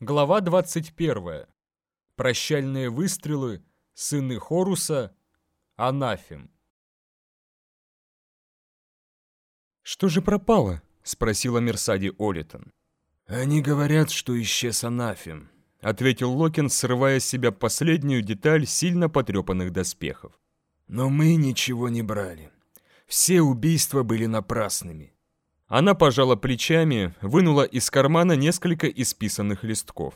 Глава 21. Прощальные выстрелы, сыны Хоруса, Анафим. «Что же пропало?» — спросила Мерсади Олитон. «Они говорят, что исчез Анафим», — ответил Локин, срывая с себя последнюю деталь сильно потрепанных доспехов. «Но мы ничего не брали. Все убийства были напрасными. Она пожала плечами, вынула из кармана несколько исписанных листков.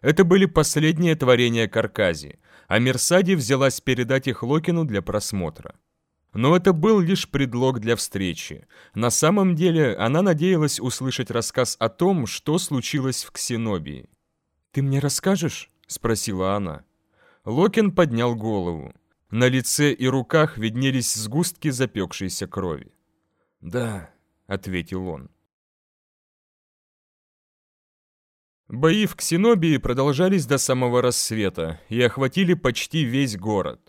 Это были последние творения Каркази, а Мерсади взялась передать их Локину для просмотра. Но это был лишь предлог для встречи. На самом деле она надеялась услышать рассказ о том, что случилось в Ксенобии. «Ты мне расскажешь?» — спросила она. Локин поднял голову. На лице и руках виднелись сгустки запекшейся крови. «Да», ответил он. Бои в Ксенобии продолжались до самого рассвета и охватили почти весь город.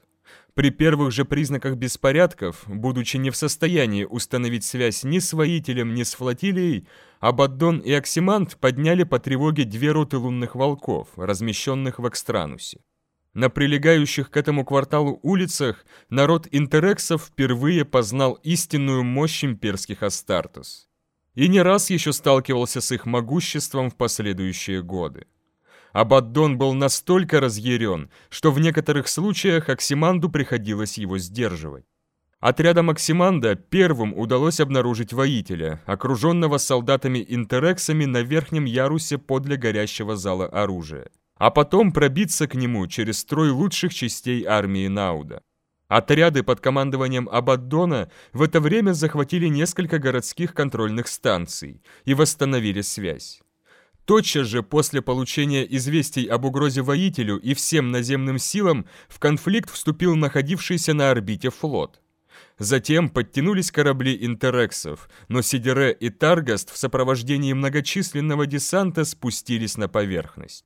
При первых же признаках беспорядков, будучи не в состоянии установить связь ни с воителем, ни с флотилией, Абаддон и Оксимант подняли по тревоге две роты лунных волков, размещенных в Экстранусе. На прилегающих к этому кварталу улицах народ интерексов впервые познал истинную мощь имперских Астартес. И не раз еще сталкивался с их могуществом в последующие годы. Абаддон был настолько разъярен, что в некоторых случаях Оксиманду приходилось его сдерживать. Отрядам Оксиманда первым удалось обнаружить воителя, окруженного солдатами-интерексами на верхнем ярусе подле горящего зала оружия а потом пробиться к нему через строй лучших частей армии Науда. Отряды под командованием Абаддона в это время захватили несколько городских контрольных станций и восстановили связь. Тотчас же после получения известий об угрозе воителю и всем наземным силам в конфликт вступил находившийся на орбите флот. Затем подтянулись корабли интерексов, но Сидере и Таргаст в сопровождении многочисленного десанта спустились на поверхность.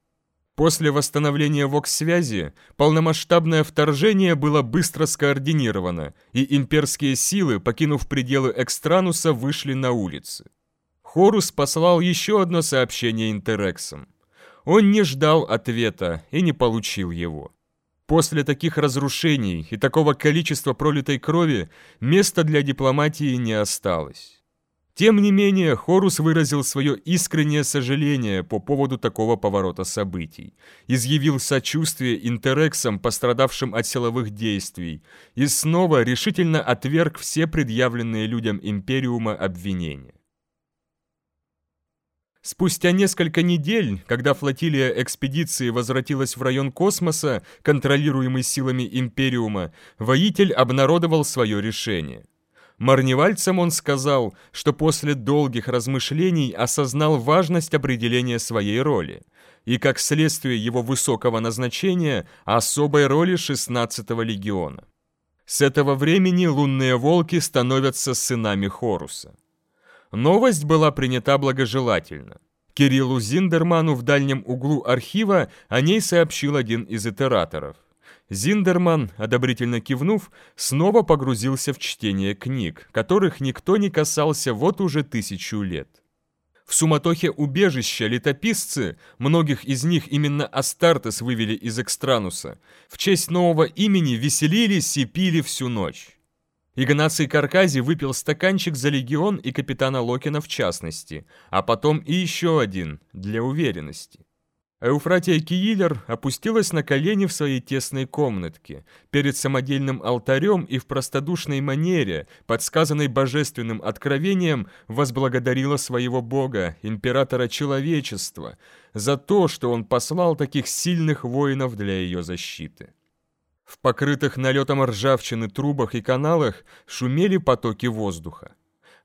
После восстановления ВОКС-связи полномасштабное вторжение было быстро скоординировано, и имперские силы, покинув пределы Экстрануса, вышли на улицы. Хорус послал еще одно сообщение Интерексам. Он не ждал ответа и не получил его. После таких разрушений и такого количества пролитой крови места для дипломатии не осталось. Тем не менее, Хорус выразил свое искреннее сожаление по поводу такого поворота событий, изъявил сочувствие интерексам, пострадавшим от силовых действий, и снова решительно отверг все предъявленные людям Империума обвинения. Спустя несколько недель, когда флотилия экспедиции возвратилась в район космоса, контролируемый силами Империума, воитель обнародовал свое решение – Марневальцам он сказал, что после долгих размышлений осознал важность определения своей роли и, как следствие его высокого назначения, особой роли 16-го легиона. С этого времени лунные волки становятся сынами Хоруса. Новость была принята благожелательно. Кириллу Зиндерману в дальнем углу архива о ней сообщил один из итераторов. Зиндерман, одобрительно кивнув, снова погрузился в чтение книг, которых никто не касался вот уже тысячу лет. В суматохе убежища летописцы, многих из них именно Астартес вывели из Экстрануса, в честь нового имени веселились и пили всю ночь. Игнаций Каркази выпил стаканчик за легион и капитана Локина в частности, а потом и еще один, для уверенности. Эуфратия Киилер опустилась на колени в своей тесной комнатке, перед самодельным алтарем и в простодушной манере, подсказанной божественным откровением, возблагодарила своего бога, императора человечества, за то, что он послал таких сильных воинов для ее защиты. В покрытых налетом ржавчины трубах и каналах шумели потоки воздуха.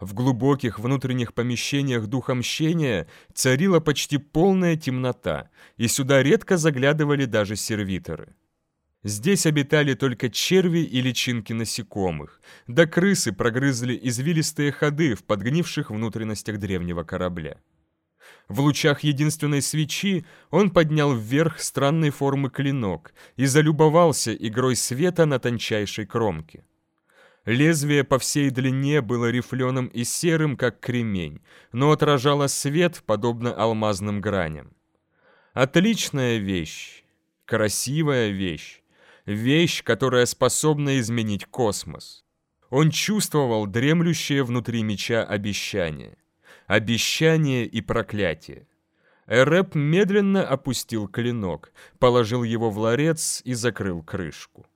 В глубоких внутренних помещениях духа мщения царила почти полная темнота, и сюда редко заглядывали даже сервиторы. Здесь обитали только черви и личинки насекомых, да крысы прогрызли извилистые ходы в подгнивших внутренностях древнего корабля. В лучах единственной свечи он поднял вверх странной формы клинок и залюбовался игрой света на тончайшей кромке. Лезвие по всей длине было рифленым и серым, как кремень, но отражало свет, подобно алмазным граням. Отличная вещь. Красивая вещь. Вещь, которая способна изменить космос. Он чувствовал дремлющее внутри меча обещание. Обещание и проклятие. Эрэп медленно опустил клинок, положил его в ларец и закрыл крышку.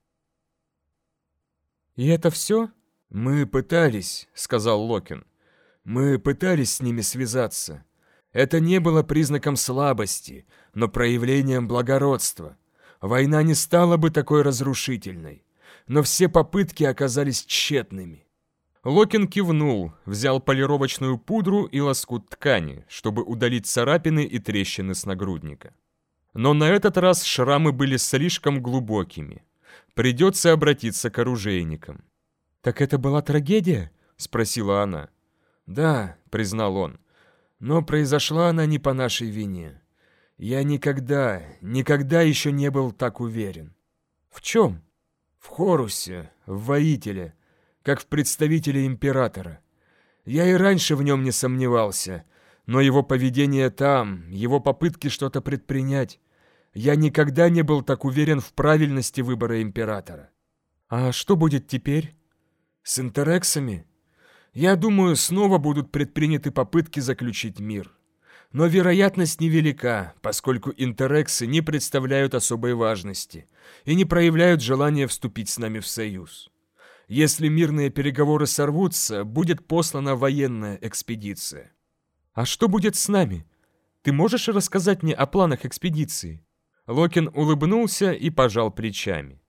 «И это все?» «Мы пытались», — сказал Локин. «Мы пытались с ними связаться. Это не было признаком слабости, но проявлением благородства. Война не стала бы такой разрушительной, но все попытки оказались тщетными». Локин кивнул, взял полировочную пудру и лоскут ткани, чтобы удалить царапины и трещины с нагрудника. Но на этот раз шрамы были слишком глубокими. Придется обратиться к оружейникам. «Так это была трагедия?» — спросила она. «Да», — признал он, — «но произошла она не по нашей вине. Я никогда, никогда еще не был так уверен». «В чем?» «В Хорусе, в воителе, как в представителе императора. Я и раньше в нем не сомневался, но его поведение там, его попытки что-то предпринять, я никогда не был так уверен в правильности выбора императора». «А что будет теперь?» С интерексами? Я думаю, снова будут предприняты попытки заключить мир. Но вероятность невелика, поскольку интерексы не представляют особой важности и не проявляют желания вступить с нами в союз. Если мирные переговоры сорвутся, будет послана военная экспедиция. А что будет с нами? Ты можешь рассказать мне о планах экспедиции? Локин улыбнулся и пожал плечами.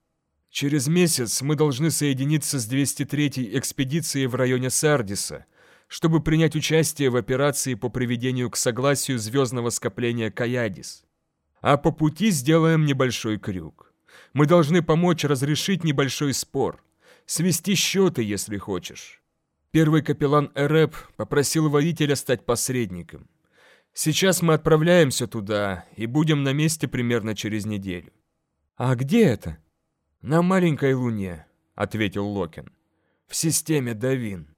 Через месяц мы должны соединиться с 203-й экспедицией в районе Сардиса, чтобы принять участие в операции по приведению к согласию звездного скопления Каядис. А по пути сделаем небольшой крюк. Мы должны помочь разрешить небольшой спор, свести счеты, если хочешь. Первый капеллан Эреп попросил водителя стать посредником. Сейчас мы отправляемся туда и будем на месте примерно через неделю. А где это? «На маленькой луне», — ответил Локин. «В системе Давин».